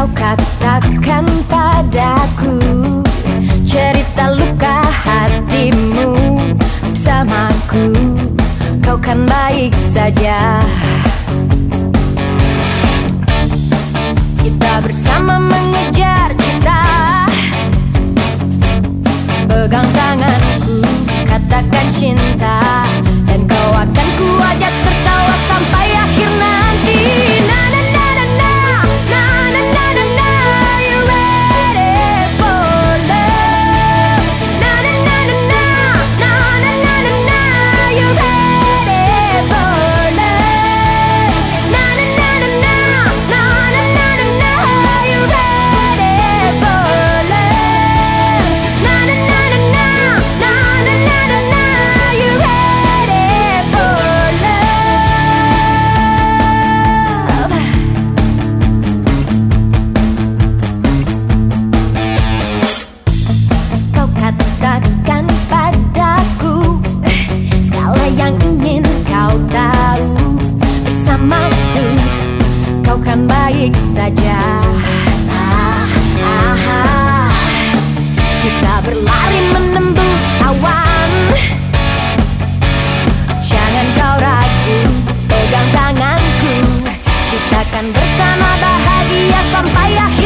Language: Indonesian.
kau katakan padaku Cerita luka hatimu bersamaku. Kau kan baik saja. Kita bersama mengejar cinta. Pegang tanganku, katakan cinta. Dan kau akan kuajak baik-baik saja. Ah, ah. Kita berlari menembus awan. Jangan kau ragu, pegang tanganku. Kita akan bersama bahagia sampai akhir.